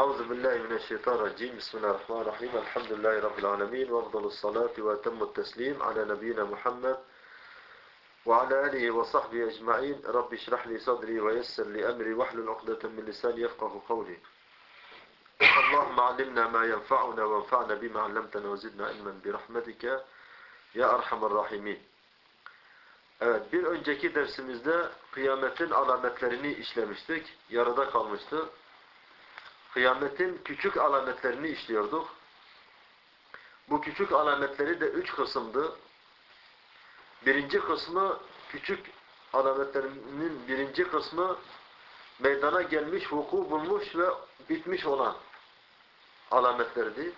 أعوذ بالله من الشيطان الرجيم بسم الله الرحمن الرحيم الحمد لله رب العالمين وأفضل الصلاة وأتم التسليم على نبينا محمد وعلى آله وصحبه أجمعين رب اشرح لي صدري ويسر لي أمري واحلل عقدة من لساني يفقه قولي اللهم علمنا ما ينفعنا وانفعنا بما علمتنا وزدنا علما برحمتك ya Erhamer Rahimin. Evet, bir önceki dersimizde kıyametin alametlerini işlemiştik. Yarıda kalmıştı. Kıyametin küçük alametlerini işliyorduk. Bu küçük alametleri de üç kısımdı. Birinci kısmı küçük alametlerinin birinci kısmı meydana gelmiş, vuku bulmuş ve bitmiş olan alametlerdi.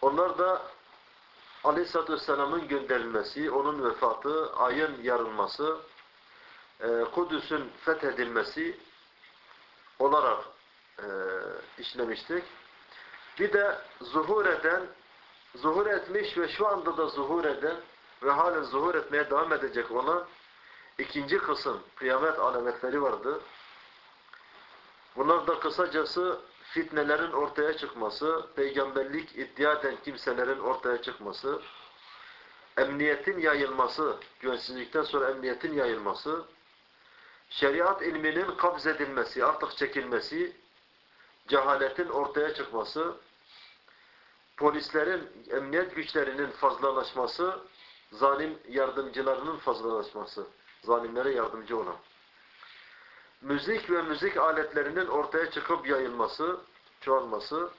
Onlar da Aleyhisselatü Vesselam'ın gönderilmesi, onun vefatı, ayın yarılması, e, Kudüs'ün fethedilmesi olarak e, işlemiştik. Bir de zuhur eden, zuhur etmiş ve şu anda da zuhur eden ve halen zuhur etmeye devam edecek olan ikinci kısım kıyamet alametleri vardı. Bunlar da kısacası fitnelerin ortaya çıkması, peygamberlik iddia eden kimselerin ortaya çıkması, emniyetin yayılması, güvensizlikten sonra emniyetin yayılması, şeriat ilminin kabz edilmesi, artık çekilmesi, cehaletin ortaya çıkması, polislerin, emniyet güçlerinin fazlalaşması, zalim yardımcılarının fazlalaşması, zalimlere yardımcı olan. Müzik ve müzik aletlerinin ortaya çıkıp yayılması, çoğalması,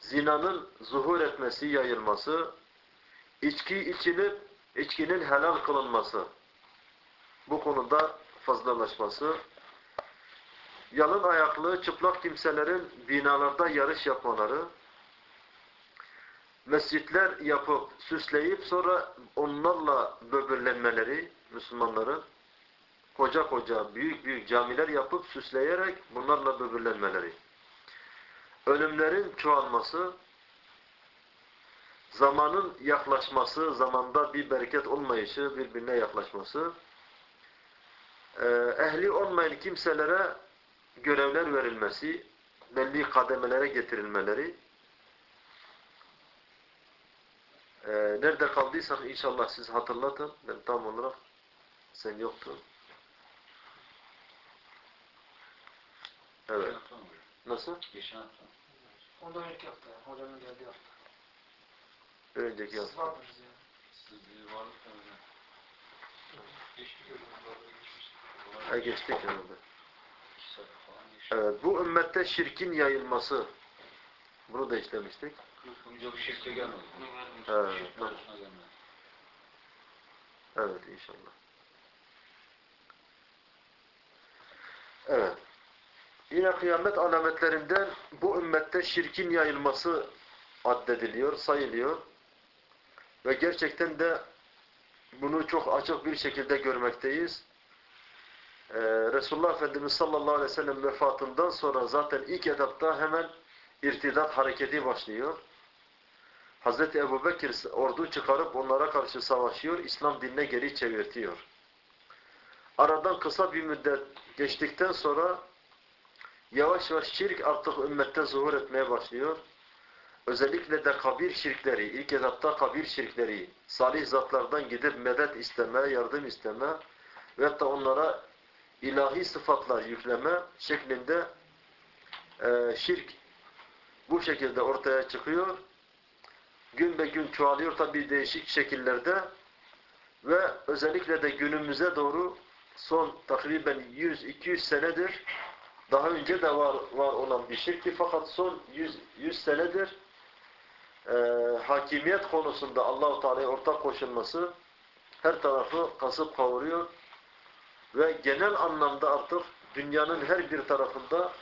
zinanın zuhur etmesi, yayılması, içki içilip içkinin helal kılınması, bu konuda fazlalaşması, yalın ayaklı, çıplak kimselerin binalarda yarış yapmaları, mescitler yapıp, süsleyip sonra onlarla böbürlenmeleri Müslümanların, koca koca, büyük büyük camiler yapıp süsleyerek bunlarla böbürlenmeleri. Ölümlerin çoğalması, zamanın yaklaşması, zamanda bir bereket olmayışı, birbirine yaklaşması, ehli olmayan kimselere görevler verilmesi, belli kademelere getirilmeleri, nerede kaldıysak inşallah siz hatırlatın, ben tam olarak sen yoktun. Evet. Nasıl? Geçen hafta. Ondan önceki hafta, hocanın geldiği hafta. Önceki Siz hafta. vardınız ya. Siz bir varlık da öyle. Geçti gördüm, orada geçmiştik. Ha, geçtik herhalde. İki sayfa falan geçti. Evet, bu ümmette şirkin yayılması. Bunu da işlemiştik. Şirke gelmedi. Evet. Gelmedi. Evet, inşallah. Evet. Yine kıyamet alametlerinden bu ümmette şirkin yayılması addediliyor, sayılıyor. Ve gerçekten de bunu çok açık bir şekilde görmekteyiz. Ee, Resulullah Efendimiz sallallahu aleyhi ve sellem vefatından sonra zaten ilk etapta hemen irtidat hareketi başlıyor. Hazreti Ebu Bekir ordu çıkarıp onlara karşı savaşıyor, İslam dinine geri çevirtiyor. Aradan kısa bir müddet geçtikten sonra yavaş yavaş şirk artık ümmette zuhur etmeye başlıyor. Özellikle de kabir şirkleri, ilk etapta kabir şirkleri, salih zatlardan gidip medet isteme, yardım isteme ve hatta onlara ilahi sıfatlar yükleme şeklinde e, şirk bu şekilde ortaya çıkıyor. Gün be gün çoğalıyor tabi değişik şekillerde ve özellikle de günümüze doğru son takriben 100-200 senedir daha önce de var, var olan bir şirkti fakat son 100, 100 senedir e, hakimiyet konusunda Allahu Teala'ya ortak koşulması her tarafı kasıp kavuruyor ve genel anlamda artık dünyanın her bir tarafında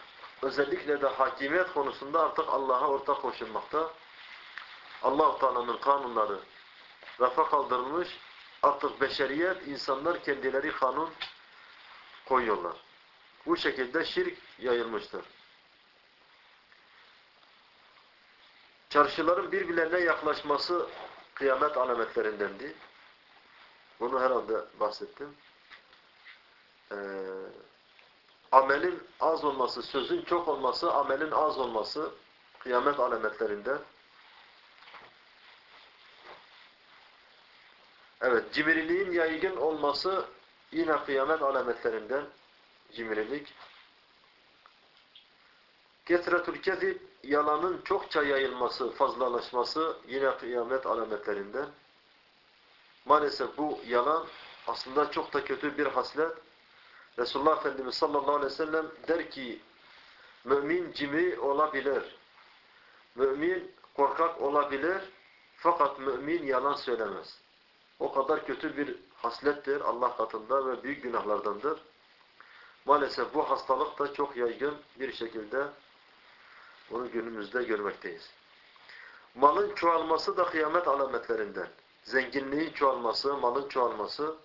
özellikle de hakimiyet konusunda artık Allah'a ortak koşulmakta. Allah-u Teala'nın kanunları rafa kaldırılmış. Artık beşeriyet, insanlar kendileri kanun koyuyorlar. Bu şekilde şirk yayılmıştır. Çarşıların birbirlerine yaklaşması kıyamet alametlerindendi. Bunu herhalde bahsettim. Ee, amelin az olması, sözün çok olması, amelin az olması kıyamet alametlerinden. Evet, cimriliğin yaygın olması yine kıyamet alametlerinden. Cimrilik. Kesretül kezib, yalanın çokça yayılması, fazlalaşması yine kıyamet alametlerinden. Maalesef bu yalan aslında çok da kötü bir haslet. Resulullah Efendimiz sallallahu aleyhi ve sellem der ki, mümin cimri olabilir, mümin korkak olabilir, fakat mümin yalan söylemez. O kadar kötü bir haslettir Allah katında ve büyük günahlardandır. Maalesef bu hastalık da çok yaygın bir şekilde bunu günümüzde görmekteyiz. Malın çoğalması da kıyamet alametlerinden. Zenginliğin çoğalması, malın çoğalması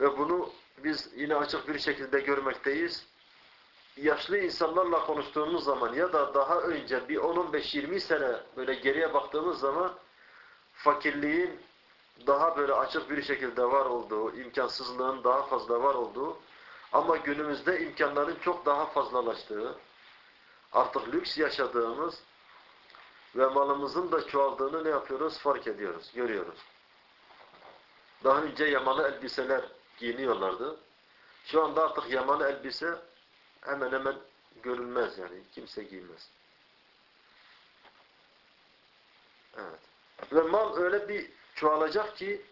ve bunu biz yine açık bir şekilde görmekteyiz. Yaşlı insanlarla konuştuğumuz zaman ya da daha önce bir 10-15-20 sene böyle geriye baktığımız zaman fakirliğin daha böyle açık bir şekilde var olduğu, imkansızlığın daha fazla var olduğu ama günümüzde imkanların çok daha fazlalaştığı, artık lüks yaşadığımız ve malımızın da çoğaldığını ne yapıyoruz? Fark ediyoruz, görüyoruz. Daha önce yamalı elbiseler giyiniyorlardı. Şu anda artık yamalı elbise hemen hemen görülmez yani. Kimse giymez. Evet. Ve mal öyle bir çoğalacak ki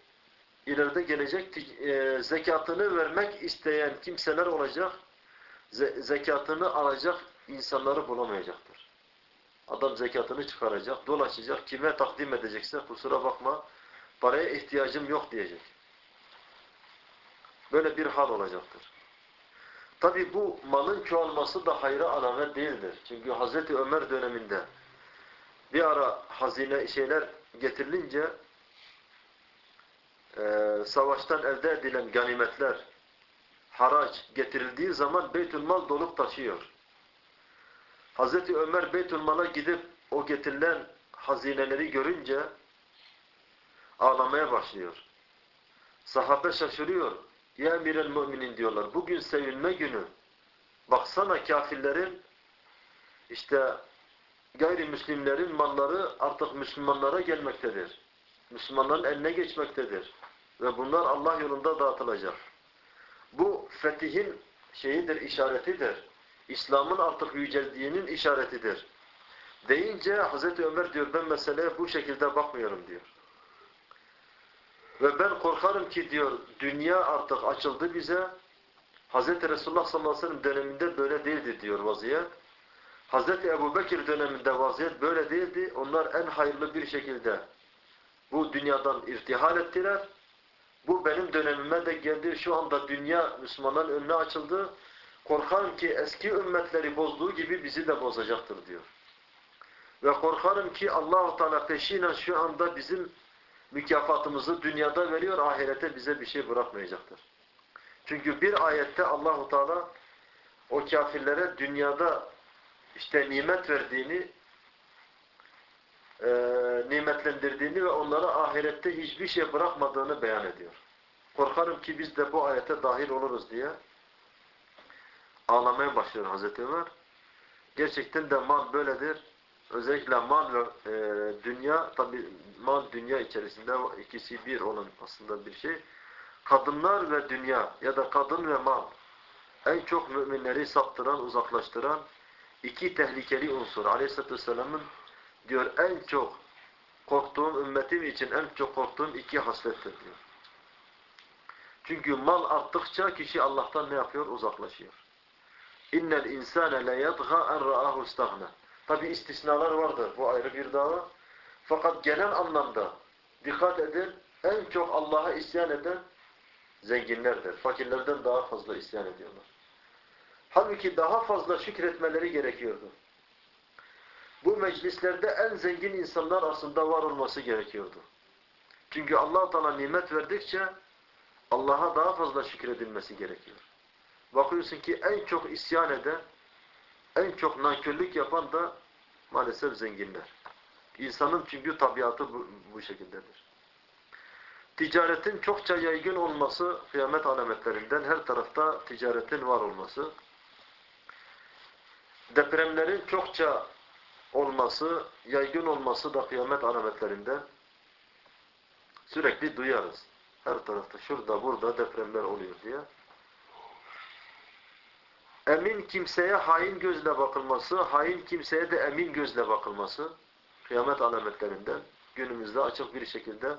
ileride gelecek e, zekatını vermek isteyen kimseler olacak. Ze zekatını alacak insanları bulamayacaktır. Adam zekatını çıkaracak, dolaşacak, kime takdim edecekse kusura bakma paraya ihtiyacım yok diyecek. Böyle bir hal olacaktır. Tabi bu malın çoğalması da hayra alamet değildir. Çünkü Hazreti Ömer döneminde bir ara hazine şeyler getirilince e, savaştan elde edilen ganimetler haraç getirildiği zaman Beytülmal dolup taşıyor. Hazreti Ömer Beytülmal'a gidip o getirilen hazineleri görünce ağlamaya başlıyor. Sahabe şaşırıyor. Ya emir müminin diyorlar. Bugün sevinme günü. Baksana kafirlerin işte gayrimüslimlerin malları artık Müslümanlara gelmektedir. Müslümanların eline geçmektedir. Ve bunlar Allah yolunda dağıtılacak. Bu fetihin şeyidir, işaretidir. İslam'ın artık yüceldiğinin işaretidir. Deyince Hazreti Ömer diyor ben meseleye bu şekilde bakmıyorum diyor. Ve ben korkarım ki diyor dünya artık açıldı bize. Hazreti Resulullah sallallahu aleyhi ve sellem döneminde böyle değildi diyor vaziyet. Hazreti Ebu Bekir döneminde vaziyet böyle değildi. Onlar en hayırlı bir şekilde bu dünyadan irtihal ettiler. Bu benim dönemime de geldi. Şu anda dünya Müslümanların önüne açıldı. Korkarım ki eski ümmetleri bozduğu gibi bizi de bozacaktır diyor. Ve korkarım ki Allah-u Teala peşinen şu anda bizim mükafatımızı dünyada veriyor, ahirete bize bir şey bırakmayacaktır. Çünkü bir ayette Allahu Teala o kafirlere dünyada işte nimet verdiğini, e, nimetlendirdiğini ve onlara ahirette hiçbir şey bırakmadığını beyan ediyor. Korkarım ki biz de bu ayete dahil oluruz diye ağlamaya başlıyor Hazreti Ömer. Gerçekten de mal böyledir. Özellikle mal ve e, dünya, tabi mal dünya içerisinde ikisi bir olan aslında bir şey. Kadınlar ve dünya ya da kadın ve mal en çok müminleri saptıran, uzaklaştıran iki tehlikeli unsur. Aleyhisselatü Vesselam'ın diyor en çok korktuğum ümmetim için en çok korktuğum iki haslettir diyor. Çünkü mal arttıkça kişi Allah'tan ne yapıyor? Uzaklaşıyor. İnnel insane le yadgha en ra'ahu istagna. Tabi istisnalar vardır. Bu ayrı bir dava. Fakat genel anlamda dikkat edin en çok Allah'a isyan eden zenginlerdir. Fakirlerden daha fazla isyan ediyorlar. Halbuki daha fazla şükretmeleri gerekiyordu. Bu meclislerde en zengin insanlar aslında var olması gerekiyordu. Çünkü allah Teala nimet verdikçe Allah'a daha fazla şükredilmesi gerekiyor. Bakıyorsun ki en çok isyan eden, en çok nankörlük yapan da maalesef zenginler. İnsanın çünkü tabiatı bu, bu şekildedir. ticaretin çokça yaygın olması kıyamet alametlerinden her tarafta ticaretin var olması. Depremlerin çokça olması, yaygın olması da kıyamet alametlerinden. Sürekli duyarız. Her tarafta şurada burada depremler oluyor diye. Emin kimseye hain gözle bakılması, hain kimseye de emin gözle bakılması kıyamet alametlerinden günümüzde açık bir şekilde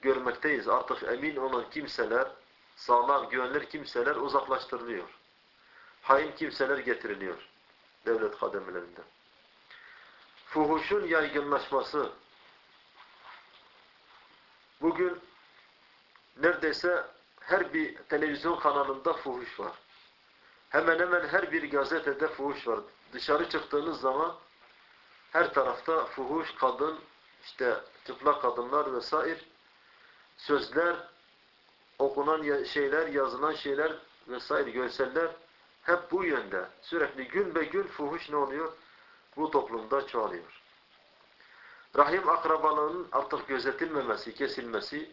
görmekteyiz. Artık emin olan kimseler, sağlam, güvenilir kimseler uzaklaştırılıyor. Hain kimseler getiriliyor devlet kademelerinde. Fuhuşun yaygınlaşması bugün neredeyse her bir televizyon kanalında fuhuş var. Hemen hemen her bir gazetede fuhuş var. Dışarı çıktığınız zaman her tarafta fuhuş, kadın, işte çıplak kadınlar vesaire sözler, okunan şeyler, yazılan şeyler vesaire görseller hep bu yönde. Sürekli gün be gün fuhuş ne oluyor? Bu toplumda çoğalıyor. Rahim akrabalığının artık gözetilmemesi, kesilmesi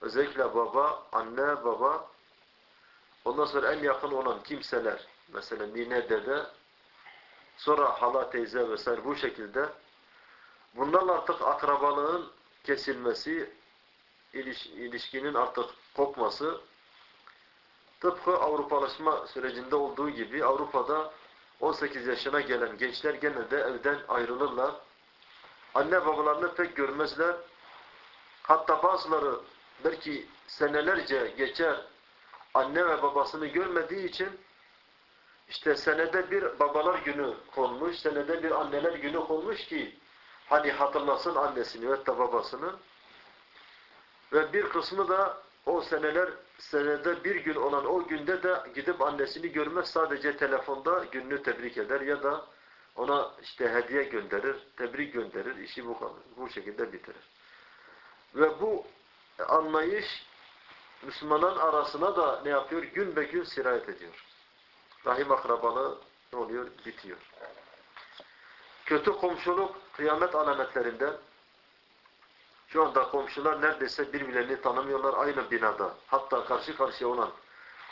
özellikle baba, anne, baba ondan sonra en yakın olan kimseler mesela nine, dede sonra hala, teyze vesaire bu şekilde bunlarla artık akrabalığın kesilmesi iliş, ilişkinin artık kopması tıpkı Avrupalaşma sürecinde olduğu gibi Avrupa'da 18 yaşına gelen gençler gene de evden ayrılırlar. Anne babalarını pek görmezler. Hatta bazıları belki senelerce geçer anne ve babasını görmediği için işte senede bir babalar günü konmuş, senede bir anneler günü konmuş ki hani hatırlasın annesini ve da babasını. Ve bir kısmı da o seneler senede bir gün olan o günde de gidip annesini görmez sadece telefonda gününü tebrik eder ya da ona işte hediye gönderir, tebrik gönderir, işi bu, bu şekilde bitirir. Ve bu anlayış Müslümanların arasına da ne yapıyor? Gün be gün sirayet ediyor. Rahim akrabalığı ne oluyor? Bitiyor. Kötü komşuluk kıyamet alametlerinden şu anda komşular neredeyse birbirlerini tanımıyorlar aynı binada. Hatta karşı karşıya olan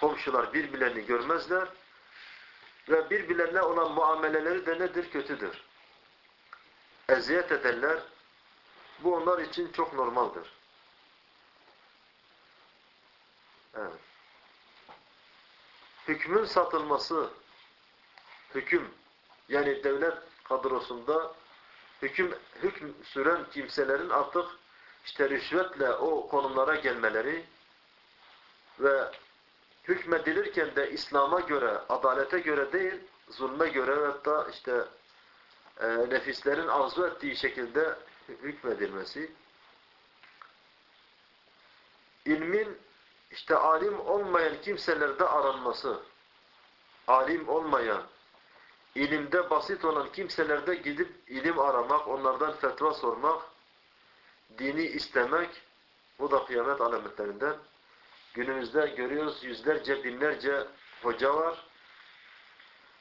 komşular birbirlerini görmezler. Ve birbirlerine olan muameleleri de nedir? Kötüdür. Eziyet ederler. Bu onlar için çok normaldir. Evet. Hükmün satılması, hüküm, yani devlet kadrosunda hüküm, hüküm süren kimselerin artık işte rüşvetle o konumlara gelmeleri ve hükmedilirken de İslam'a göre, adalete göre değil, zulme göre hatta işte e, nefislerin arzu ettiği şekilde hükmedilmesi. İlmin işte alim olmayan kimselerde aranması, alim olmayan, ilimde basit olan kimselerde gidip ilim aramak, onlardan fetva sormak, dini istemek, bu da kıyamet alametlerinden. Günümüzde görüyoruz yüzlerce, binlerce hoca var.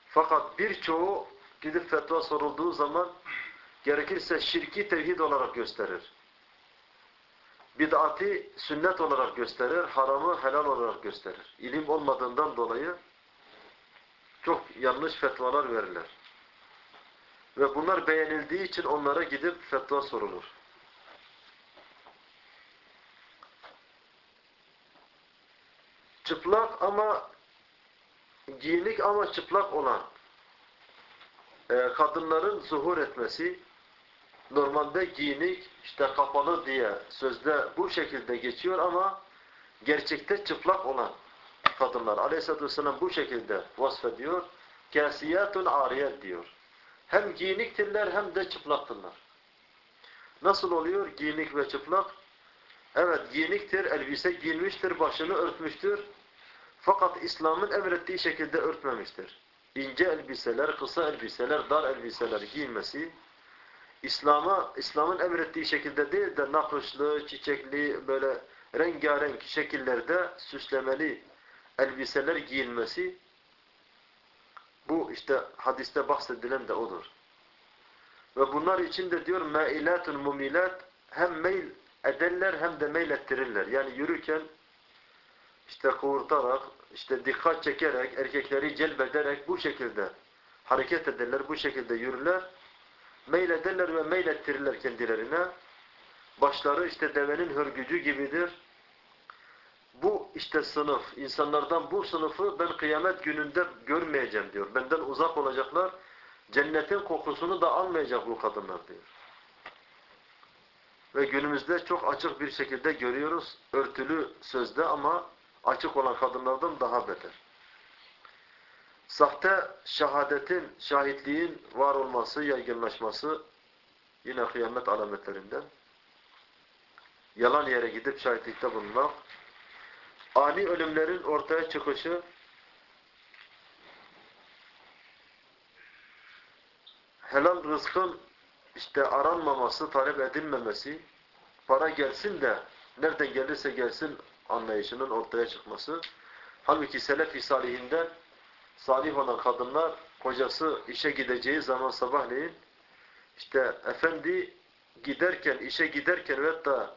Fakat birçoğu gidip fetva sorulduğu zaman gerekirse şirki tevhid olarak gösterir. Bid'ati sünnet olarak gösterir, haramı helal olarak gösterir. İlim olmadığından dolayı çok yanlış fetvalar verirler. Ve bunlar beğenildiği için onlara gidip fetva sorulur. Çıplak ama giyinik ama çıplak olan e, kadınların zuhur etmesi normalde giyinik işte kapalı diye sözde bu şekilde geçiyor ama gerçekte çıplak olan kadınlar aleyhissalatü vesselam bu şekilde vasfediyor. Kâsiyâtun ariyet diyor. Hem giyiniktirler hem de çıplaktırlar. Nasıl oluyor giyinik ve çıplak? Evet giyiniktir, elbise giyinmiştir, başını örtmüştür. Fakat İslam'ın emrettiği şekilde örtmemiştir. İnce elbiseler, kısa elbiseler, dar elbiseler giyinmesi İslam'a İslam'ın emrettiği şekilde değil de nakışlı, çiçekli, böyle rengarenk şekillerde süslemeli elbiseler giyilmesi bu işte hadiste bahsedilen de odur. Ve bunlar için de diyor meilatun mumilat hem meyl ederler hem de meylettirirler. Yani yürürken işte kıvırtarak, işte dikkat çekerek, erkekleri celbederek bu şekilde hareket ederler, bu şekilde yürürler. Meylederler ve meylettirirler kendilerine. Başları işte devenin hörgücü gibidir. Bu işte sınıf, insanlardan bu sınıfı ben kıyamet gününde görmeyeceğim diyor. Benden uzak olacaklar. Cennetin kokusunu da almayacak bu kadınlar diyor. Ve günümüzde çok açık bir şekilde görüyoruz. Örtülü sözde ama açık olan kadınlardan daha beter. Sahte şehadetin, şahitliğin var olması, yaygınlaşması yine kıyamet alametlerinden. Yalan yere gidip şahitlikte bulunmak, ani ölümlerin ortaya çıkışı, helal rızkın işte aranmaması, talep edilmemesi, para gelsin de nereden gelirse gelsin anlayışının ortaya çıkması. Halbuki selef-i salihinden salih olan kadınlar kocası işe gideceği zaman sabahleyin işte efendi giderken, işe giderken ve hatta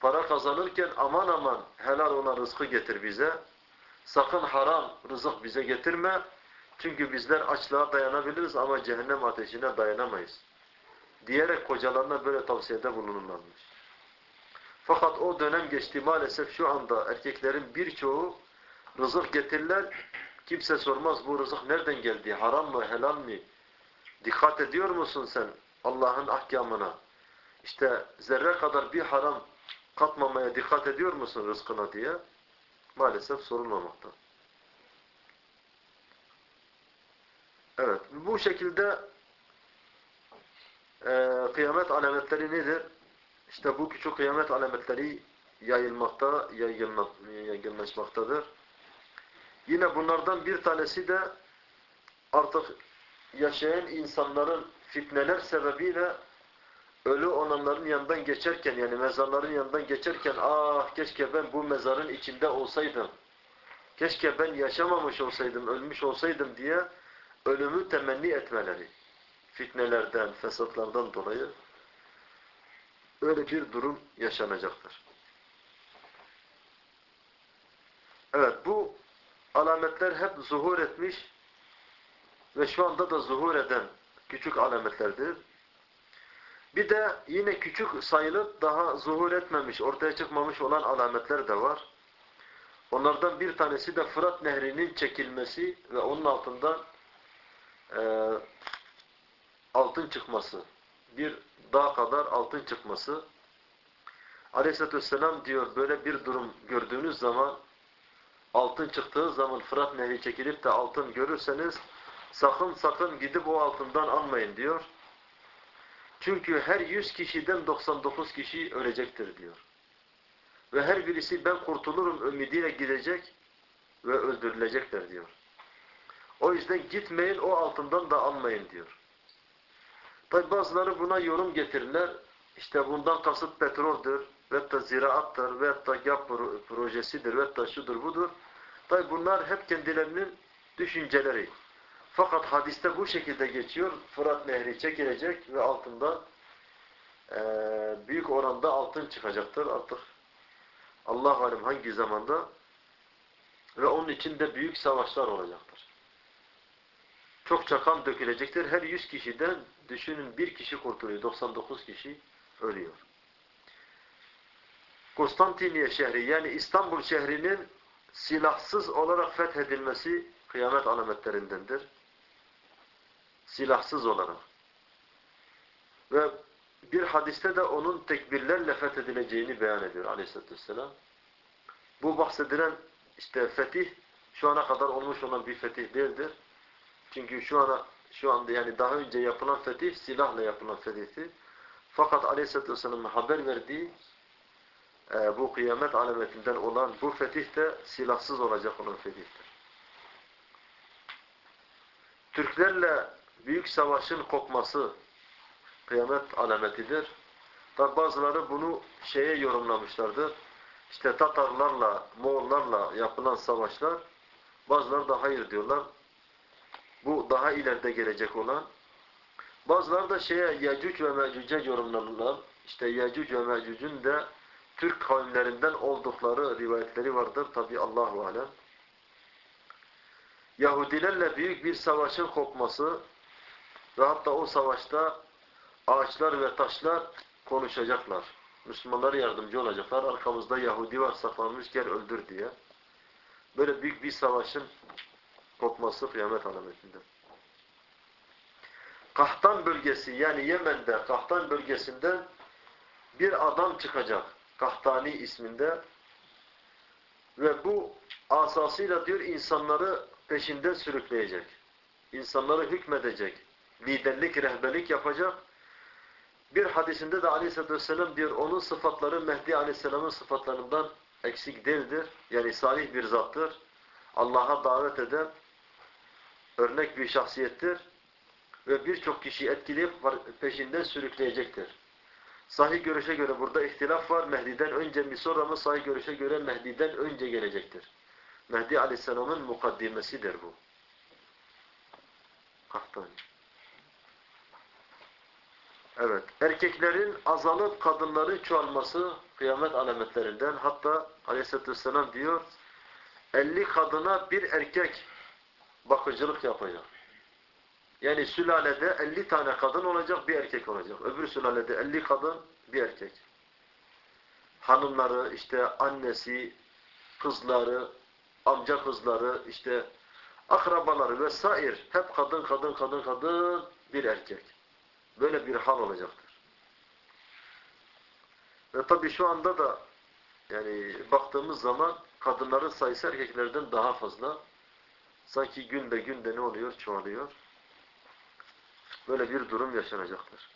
para kazanırken aman aman helal olan rızkı getir bize. Sakın haram rızık bize getirme. Çünkü bizler açlığa dayanabiliriz ama cehennem ateşine dayanamayız. Diyerek kocalarına böyle tavsiyede bulunurlarmış. Fakat o dönem geçti maalesef şu anda erkeklerin birçoğu rızık getirirler. Kimse sormaz bu rızık nereden geldi? Haram mı? Helal mi? Dikkat ediyor musun sen Allah'ın ahkamına? İşte zerre kadar bir haram katmamaya dikkat ediyor musun rızkına diye maalesef sorulmamakta. Evet, bu şekilde e, kıyamet alametleri nedir? İşte bu küçük kıyamet alametleri yayılmakta, yaygınla, yaygınlaşmaktadır. Yine bunlardan bir tanesi de artık yaşayan insanların fitneler sebebiyle ölü olanların yanından geçerken yani mezarların yanından geçerken ah keşke ben bu mezarın içinde olsaydım. Keşke ben yaşamamış olsaydım, ölmüş olsaydım diye ölümü temenni etmeleri. Fitnelerden, fesatlardan dolayı öyle bir durum yaşanacaktır. Evet bu alametler hep zuhur etmiş ve şu anda da zuhur eden küçük alametlerdir. Bir de yine küçük sayılıp daha zuhur etmemiş, ortaya çıkmamış olan alametler de var. Onlardan bir tanesi de Fırat Nehri'nin çekilmesi ve onun altından e, altın çıkması. Bir dağ kadar altın çıkması. Aleyhisselatü Vesselam diyor böyle bir durum gördüğünüz zaman altın çıktığı zaman Fırat Nehri çekilip de altın görürseniz sakın sakın gidip o altından almayın diyor. Çünkü her 100 kişiden 99 kişi ölecektir diyor. Ve her birisi ben kurtulurum ümidiyle gidecek ve öldürülecekler diyor. O yüzden gitmeyin o altından da almayın diyor. Tabi bazıları buna yorum getirirler. İşte bundan kasıt petroldür, ve da ziraattır, ve da GAP projesidir, ve da şudur budur. Tabi bunlar hep kendilerinin düşünceleri. Fakat hadiste bu şekilde geçiyor. Fırat Nehri çekilecek ve altında e, büyük oranda altın çıkacaktır artık. Allah alem hangi zamanda ve onun içinde büyük savaşlar olacaktır. Çok çakan dökülecektir. Her 100 kişiden düşünün bir kişi kurtuluyor. 99 kişi ölüyor. Konstantiniye şehri yani İstanbul şehrinin silahsız olarak fethedilmesi kıyamet alametlerindendir. Silahsız olarak. Ve bir hadiste de onun tekbirlerle fethedileceğini beyan ediyor aleyhissalatü vesselam. Bu bahsedilen işte fetih şu ana kadar olmuş olan bir fetih değildir. Çünkü şu ana şu anda yani daha önce yapılan fetih silahla yapılan fetihti. Fakat aleyhissalatü vesselam'ın haber verdiği e, bu kıyamet alametinden olan bu fetih de silahsız olacak olan fetihtir. Türklerle büyük savaşın kopması kıyamet alametidir. Tabi bazıları bunu şeye yorumlamışlardır. İşte Tatarlarla, Moğollarla yapılan savaşlar bazıları da hayır diyorlar. Bu daha ileride gelecek olan. Bazıları da şeye Yecüc ve Mecüc'e yorumladılar. işte Yecüc ve Mecüc'ün de Türk kavimlerinden oldukları rivayetleri vardır. Tabi Allahu alem. Yahudilerle büyük bir savaşın kopması ve hatta o savaşta ağaçlar ve taşlar konuşacaklar. Müslümanlara yardımcı olacaklar. Arkamızda Yahudi var saklanmış gel öldür diye. Böyle büyük bir savaşın kopması kıyamet alametinde. Kahtan bölgesi yani Yemen'de Kahtan bölgesinden bir adam çıkacak. Kahtani isminde ve bu asasıyla diyor insanları peşinden sürükleyecek. İnsanları hükmedecek. Liderlik, rehberlik yapacak. Bir hadisinde de aleyhissalatü vesselam diyor onun sıfatları Mehdi aleyhisselamın sıfatlarından eksik değildir. Yani salih bir zattır. Allah'a davet eden örnek bir şahsiyettir. Ve birçok kişiyi etkileyip peşinden sürükleyecektir. Sahih görüşe göre burada ihtilaf var. Mehdi'den önce mi sonra mı? Sahih görüşe göre Mehdi'den önce gelecektir. Mehdi Aleyhisselam'ın mukaddimesidir bu. Kahtani. Evet. Erkeklerin azalıp kadınların çoğalması kıyamet alametlerinden. Hatta Aleyhisselatü Vesselam diyor 50 kadına bir erkek bakıcılık yapacak. Yani sülalede 50 tane kadın olacak, bir erkek olacak. Öbür sülalede 50 kadın, bir erkek. Hanımları, işte annesi, kızları, amca kızları, işte akrabaları vesaire hep kadın, kadın, kadın, kadın, bir erkek. Böyle bir hal olacaktır. Ve tabi şu anda da yani baktığımız zaman kadınların sayısı erkeklerden daha fazla. Sanki gün be günde ne oluyor? Çoğalıyor. Böyle bir durum yaşanacaktır.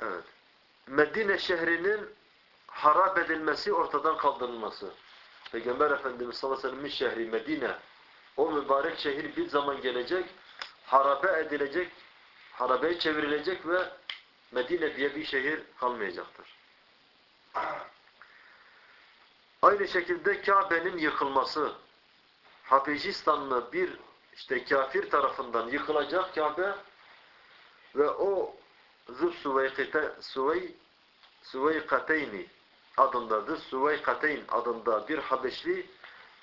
Evet. Medine şehrinin harap edilmesi, ortadan kaldırılması. Peygamber Efendimiz sallallahu aleyhi ve sellem'in şehri Medine, o mübarek şehir bir zaman gelecek, harabe edilecek, harabeye çevrilecek ve Medine diye bir şehir kalmayacaktır. Aynı şekilde Kabe'nin yıkılması, Habeşistanlı bir işte kafir tarafından yıkılacak Kabe ve o Zü Suvey Süveykateyni adındadır. Süveykateyn adında bir Habeşli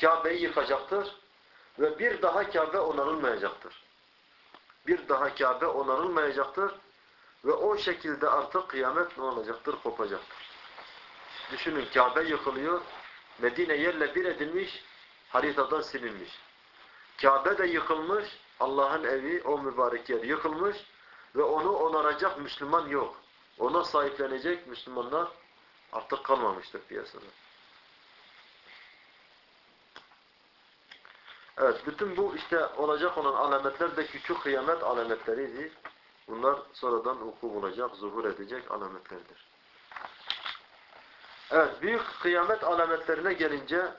Kabe'yi yıkacaktır ve bir daha Kabe onarılmayacaktır. Bir daha Kabe onarılmayacaktır ve o şekilde artık kıyamet ne olacaktır? Kopacaktır. Düşünün Kabe yıkılıyor, Medine yerle bir edilmiş, haritadan silinmiş. Kabe de yıkılmış, Allah'ın evi, o mübarek yer yıkılmış ve onu onaracak Müslüman yok. Ona sahiplenecek Müslümanlar artık kalmamıştır piyasada. Evet, bütün bu işte olacak olan alametler de küçük kıyamet alametleriydi. Bunlar sonradan vuku bulacak, zuhur edecek alametlerdir. Evet, büyük kıyamet alametlerine gelince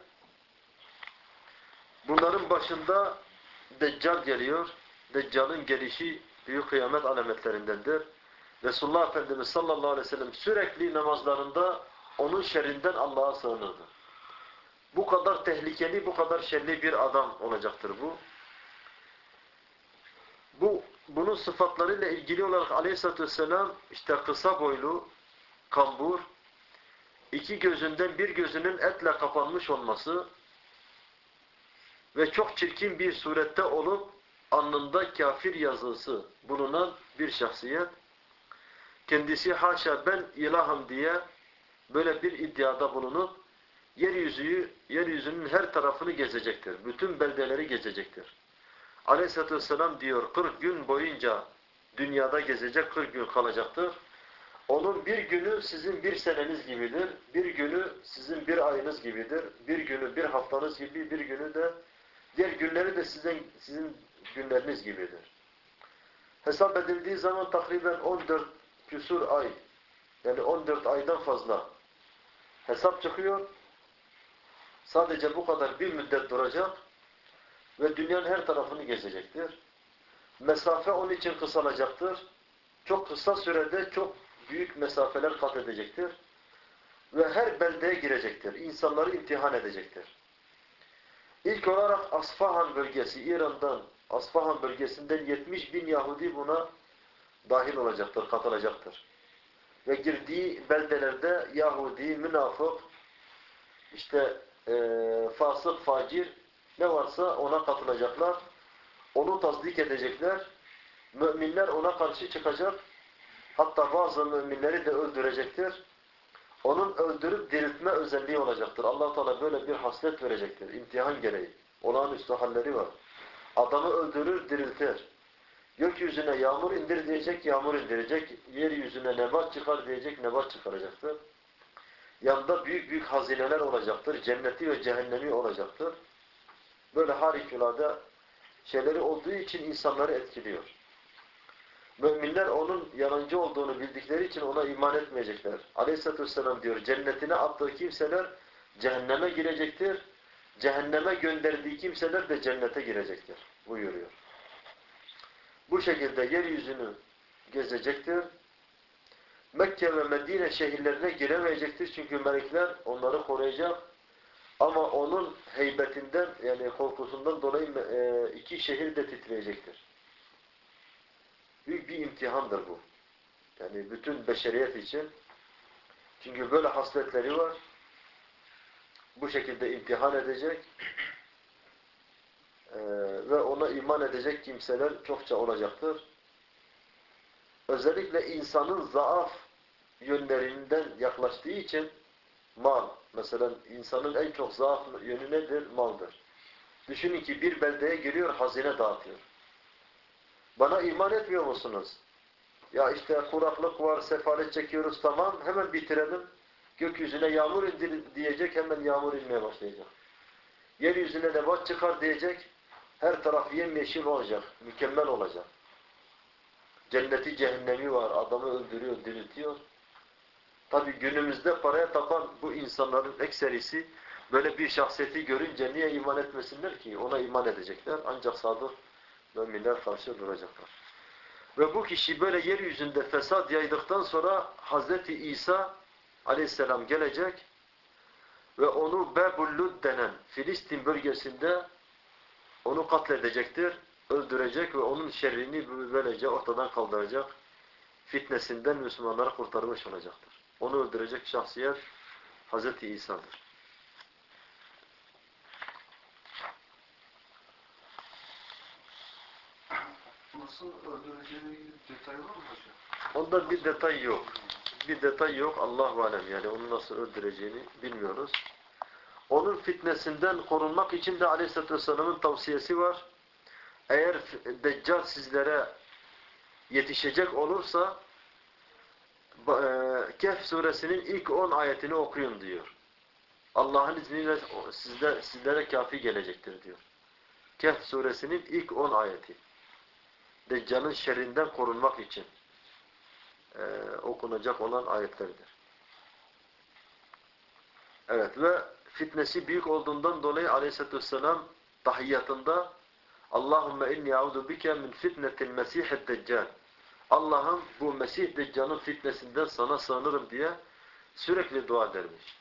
bunların başında Deccal geliyor. Deccal'ın gelişi büyük kıyamet alametlerindendir. Resulullah Efendimiz sallallahu aleyhi ve sellem sürekli namazlarında onun şerrinden Allah'a sığınırdı. Bu kadar tehlikeli, bu kadar şerli bir adam olacaktır bu. Bu bunun sıfatlarıyla ilgili olarak aleyhissalatü vesselam işte kısa boylu, kambur, iki gözünden bir gözünün etle kapanmış olması ve çok çirkin bir surette olup alnında kafir yazısı bulunan bir şahsiyet kendisi haşa ben ilahım diye böyle bir iddiada bulunup yeryüzüyü, yeryüzünün her tarafını gezecektir. Bütün beldeleri gezecektir. Aleyhisselatü Vesselam diyor 40 gün boyunca dünyada gezecek 40 gün kalacaktır. Onun bir günü sizin bir seneniz gibidir. Bir günü sizin bir ayınız gibidir. Bir günü bir haftanız gibi, bir günü de diğer günleri de sizin sizin günleriniz gibidir. Hesap edildiği zaman takriben 14 küsur ay yani 14 aydan fazla hesap çıkıyor. Sadece bu kadar bir müddet duracak ve dünyanın her tarafını gezecektir. Mesafe onun için kısalacaktır. Çok kısa sürede çok büyük mesafeler kat edecektir. Ve her beldeye girecektir. İnsanları imtihan edecektir. İlk olarak Asfahan bölgesi, İran'dan Asfahan bölgesinden 70 bin Yahudi buna dahil olacaktır, katılacaktır. Ve girdiği beldelerde Yahudi, münafık, işte eee fasık, facir ne varsa ona katılacaklar. Onu tasdik edecekler. Müminler ona karşı çıkacak. Hatta bazı müminleri de öldürecektir. Onun öldürüp diriltme özelliği olacaktır. allah Teala böyle bir haslet verecektir. İmtihan gereği. Olağanüstü halleri var. Adamı öldürür, diriltir. Gökyüzüne yağmur indir diyecek, yağmur indirecek. Yeryüzüne nebat çıkar diyecek, nebat çıkaracaktır. Yanında büyük büyük hazineler olacaktır. Cenneti ve cehennemi olacaktır. Böyle harikulade şeyleri olduğu için insanları etkiliyor. Müminler onun yalancı olduğunu bildikleri için ona iman etmeyecekler. Aleyhisselatü Vesselam diyor, cennetine attığı kimseler cehenneme girecektir. Cehenneme gönderdiği kimseler de cennete girecektir buyuruyor. Bu şekilde yeryüzünü gezecektir. Mekke ve Medine şehirlerine giremeyecektir çünkü melekler onları koruyacak. Ama onun heybetinden yani korkusundan dolayı e, iki şehir de titreyecektir. Büyük bir imtihandır bu. Yani bütün beşeriyet için. Çünkü böyle hasletleri var. Bu şekilde imtihan edecek. Ee, ve ona iman edecek kimseler çokça olacaktır. Özellikle insanın zaaf yönlerinden yaklaştığı için mal, mesela insanın en çok zaaf yönü nedir? Maldır. Düşünün ki bir beldeye giriyor, hazine dağıtıyor. Bana iman etmiyor musunuz? Ya işte kuraklık var, sefalet çekiyoruz tamam, hemen bitirelim. Gökyüzüne yağmur indir diyecek, hemen yağmur inmeye başlayacak. Yeryüzüne nebat çıkar diyecek, her taraf yemyeşil olacak, mükemmel olacak. Cenneti cehennemi var, adamı öldürüyor, diriltiyor. Tabi günümüzde paraya tapan bu insanların ekserisi böyle bir şahsiyeti görünce niye iman etmesinler ki? Ona iman edecekler. Ancak sadık müminler karşı duracaklar. Ve bu kişi böyle yeryüzünde fesat yaydıktan sonra Hazreti İsa aleyhisselam gelecek ve onu Bebullud denen Filistin bölgesinde onu katledecektir, öldürecek ve onun şerrini böylece ortadan kaldıracak. Fitnesinden Müslümanları kurtarmış olacaktır. Onu öldürecek şahsiyet Hazreti İsa'dır. Onda bir detay yok. Bir detay yok. Allah alem yani onu nasıl öldüreceğini bilmiyoruz. Onun fitnesinden korunmak için de Aleyhisselatü Vesselam'ın tavsiyesi var. Eğer Deccal sizlere yetişecek olursa e, Kehf suresinin ilk 10 ayetini okuyun diyor. Allah'ın izniyle sizde, sizlere kafi gelecektir diyor. Kehf suresinin ilk 10 ayeti. Deccal'ın şerrinden korunmak için e, okunacak olan ayetlerdir. Evet ve fitnesi büyük olduğundan dolayı Aleyhisselatü Vesselam tahiyyatında Allahümme inni a'udu bike min fitnetil mesihid deccal Allah'ım bu Mesih Deccal'ın fitnesinden sana sığınırım diye sürekli dua edermiş.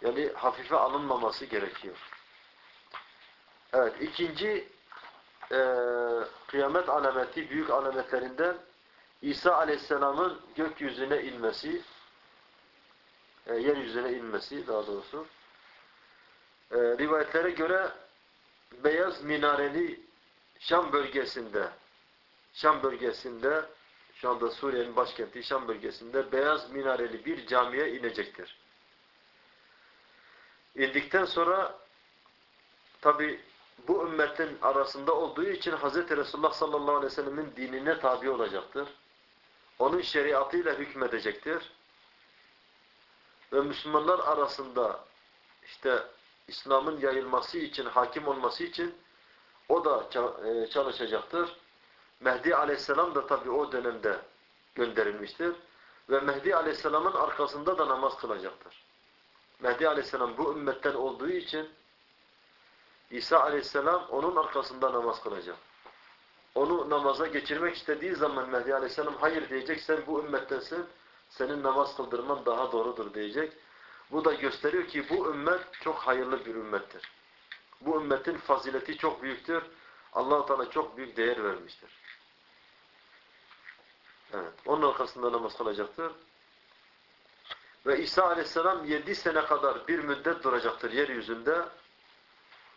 Yani hafife alınmaması gerekiyor. Evet, ikinci e, kıyamet alameti, büyük alametlerinden İsa Aleyhisselam'ın gökyüzüne inmesi, e, yeryüzüne inmesi daha doğrusu. E, rivayetlere göre beyaz minareli Şam bölgesinde Şam bölgesinde şu anda Suriye'nin başkenti Şam bölgesinde beyaz minareli bir camiye inecektir. İndikten sonra tabi bu ümmetin arasında olduğu için Hz. Resulullah sallallahu aleyhi ve sellemin dinine tabi olacaktır. Onun şeriatıyla hükmedecektir. Ve Müslümanlar arasında işte İslam'ın yayılması için, hakim olması için o da e, çalışacaktır. Mehdi aleyhisselam da tabi o dönemde gönderilmiştir. Ve Mehdi aleyhisselamın arkasında da namaz kılacaktır. Mehdi aleyhisselam bu ümmetten olduğu için İsa aleyhisselam onun arkasında namaz kılacak. Onu namaza geçirmek istediği zaman Mehdi aleyhisselam hayır diyecek sen bu ümmettensin senin namaz kıldırman daha doğrudur diyecek. Bu da gösteriyor ki bu ümmet çok hayırlı bir ümmettir. Bu ümmetin fazileti çok büyüktür. allah Teala çok büyük değer vermiştir. Evet. Onun arkasında namaz kılacaktır. Ve İsa aleyhisselam yedi sene kadar bir müddet duracaktır yeryüzünde.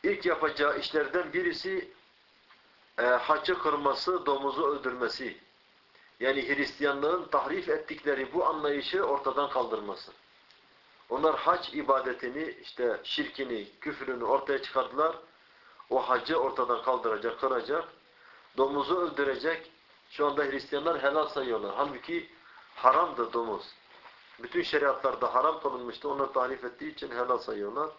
İlk yapacağı işlerden birisi e, haçı kırması, domuzu öldürmesi. Yani Hristiyanlığın tahrif ettikleri bu anlayışı ortadan kaldırması. Onlar hac ibadetini, işte şirkini, küfrünü ortaya çıkardılar. O hacı ortadan kaldıracak, kıracak. Domuzu öldürecek. Şu anda Hristiyanlar helal sayıyorlar. Halbuki haramdı domuz. Bütün şeriatlarda haram kılınmıştı. Onlar tahrif ettiği için helal sayıyorlar.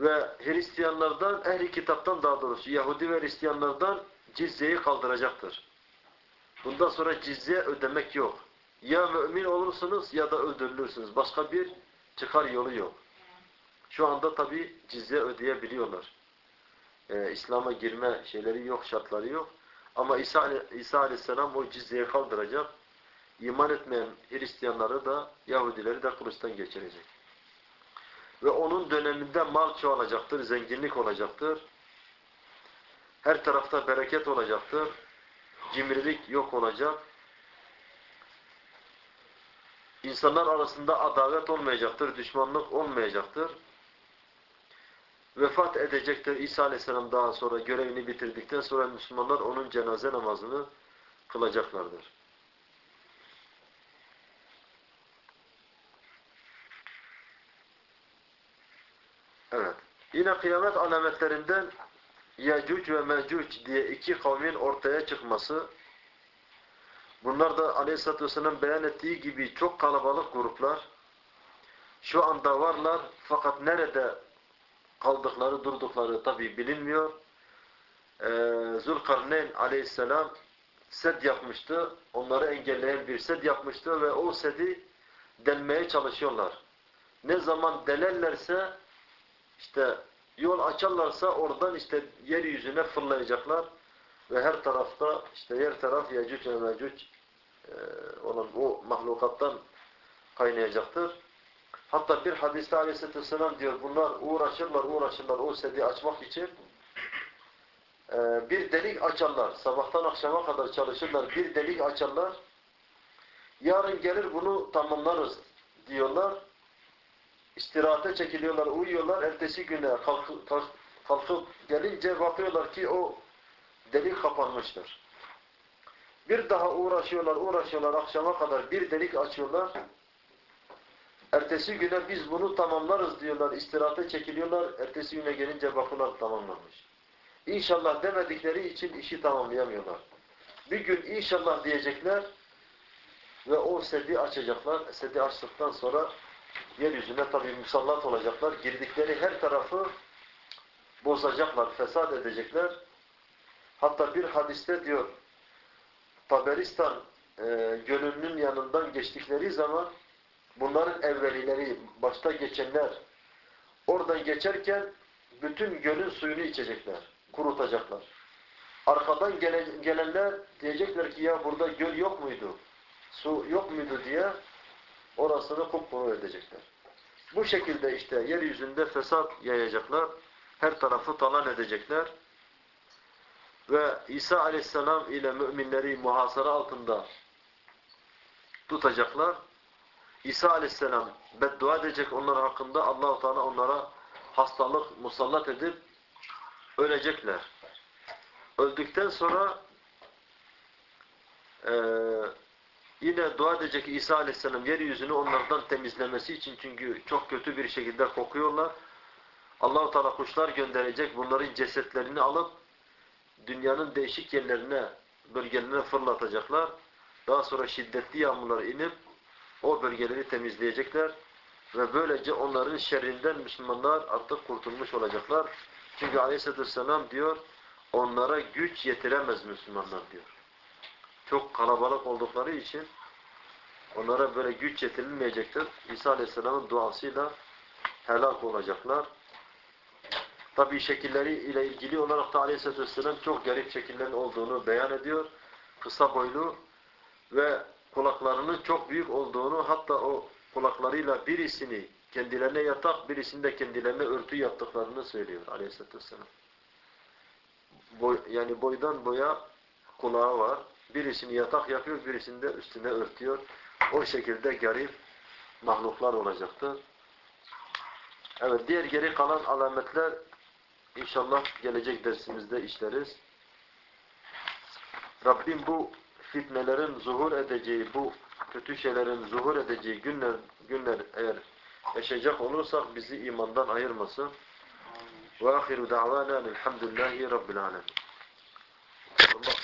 Ve Hristiyanlardan, ehli kitaptan daha doğrusu Yahudi ve Hristiyanlardan cizyeyi kaldıracaktır. Bundan sonra cizye ödemek yok. Ya mümin olursunuz ya da öldürülürsünüz. Başka bir çıkar yolu yok. Şu anda tabi cizye ödeyebiliyorlar. Ee, İslam'a girme şeyleri yok, şartları yok. Ama İsa, İsa Aleyhisselam o cizyeyi kaldıracak. İman etmeyen Hristiyanları da Yahudileri de kılıçtan geçirecek. Ve onun döneminde mal çoğalacaktır, zenginlik olacaktır. Her tarafta bereket olacaktır. Cimrilik yok olacak. İnsanlar arasında adalet olmayacaktır, düşmanlık olmayacaktır. Vefat edecektir İsa Aleyhisselam daha sonra görevini bitirdikten sonra Müslümanlar onun cenaze namazını kılacaklardır. Evet. Yine kıyamet alametlerinden Yecüc ve Mecüc diye iki kavmin ortaya çıkması Bunlar da Aleyhisselatü Vesselam beyan ettiği gibi çok kalabalık gruplar. Şu anda varlar fakat nerede kaldıkları, durdukları tabi bilinmiyor. Ee, Zülkarneyn Aleyhisselam sed yapmıştı. Onları engelleyen bir sed yapmıştı ve o sedi delmeye çalışıyorlar. Ne zaman delerlerse işte yol açarlarsa oradan işte yeryüzüne fırlayacaklar ve her tarafta işte yer taraf Yecüc ve Mecüc e, olan o mahlukattan kaynayacaktır. Hatta bir hadiste Aleyhisselatü Vesselam diyor bunlar uğraşırlar uğraşırlar o sedi açmak için e, bir delik açarlar. Sabahtan akşama kadar çalışırlar. Bir delik açarlar. Yarın gelir bunu tamamlarız diyorlar. İstirahate çekiliyorlar, uyuyorlar. Ertesi güne kalkıp, kalkıp gelince bakıyorlar ki o delik kapanmıştır. Bir daha uğraşıyorlar, uğraşıyorlar akşama kadar bir delik açıyorlar. Ertesi güne biz bunu tamamlarız diyorlar, istirahate çekiliyorlar. Ertesi güne gelince bakıyorlar tamamlanmış. İnşallah demedikleri için işi tamamlayamıyorlar. Bir gün inşallah diyecekler ve o sedi açacaklar. Sedi açtıktan sonra yeryüzüne tabi musallat olacaklar. Girdikleri her tarafı bozacaklar, fesat edecekler. Hatta bir hadiste diyor Taberistan e, gölünün yanından geçtikleri zaman bunların evvelileri, başta geçenler oradan geçerken bütün gölün suyunu içecekler, kurutacaklar. Arkadan gele, gelenler diyecekler ki ya burada göl yok muydu, su yok muydu diye orasını kupkuru edecekler. Bu şekilde işte yeryüzünde fesat yayacaklar, her tarafı talan edecekler ve İsa aleyhisselam ile müminleri muhasara altında tutacaklar. İsa aleyhisselam beddua edecek onlar hakkında. Allahu Teala onlara hastalık musallat edip ölecekler. Öldükten sonra e, yine dua edecek İsa aleyhisselam yeryüzünü onlardan temizlemesi için çünkü çok kötü bir şekilde kokuyorlar. Allahu Teala kuşlar gönderecek bunların cesetlerini alıp dünyanın değişik yerlerine, bölgelerine fırlatacaklar. Daha sonra şiddetli yağmurlar inip o bölgeleri temizleyecekler ve böylece onların şerrinden Müslümanlar artık kurtulmuş olacaklar. Çünkü Aleyhisselatü Vesselam diyor, onlara güç yetiremez Müslümanlar diyor. Çok kalabalık oldukları için onlara böyle güç yetirilmeyecektir. İsa Aleyhisselam'ın duasıyla helak olacaklar. Tabi şekilleri ile ilgili olarak da Aleyhisselatü Vesselam çok garip şekillerin olduğunu beyan ediyor. Kısa boylu ve kulaklarının çok büyük olduğunu hatta o kulaklarıyla birisini kendilerine yatak birisini de kendilerine örtü yaptıklarını söylüyor Aleyhisselatü Vesselam. Boy, yani boydan boya kulağı var. Birisini yatak yapıyor, birisini de üstüne örtüyor. O şekilde garip mahluklar olacaktır. Evet, diğer geri kalan alametler inşallah gelecek dersimizde işleriz. Rabbim bu fitnelerin zuhur edeceği, bu kötü şeylerin zuhur edeceği günler günler eğer yaşayacak olursak bizi imandan ayırmasın. Ahiru da'vana elhamdülillahi rabbil alemin. Allah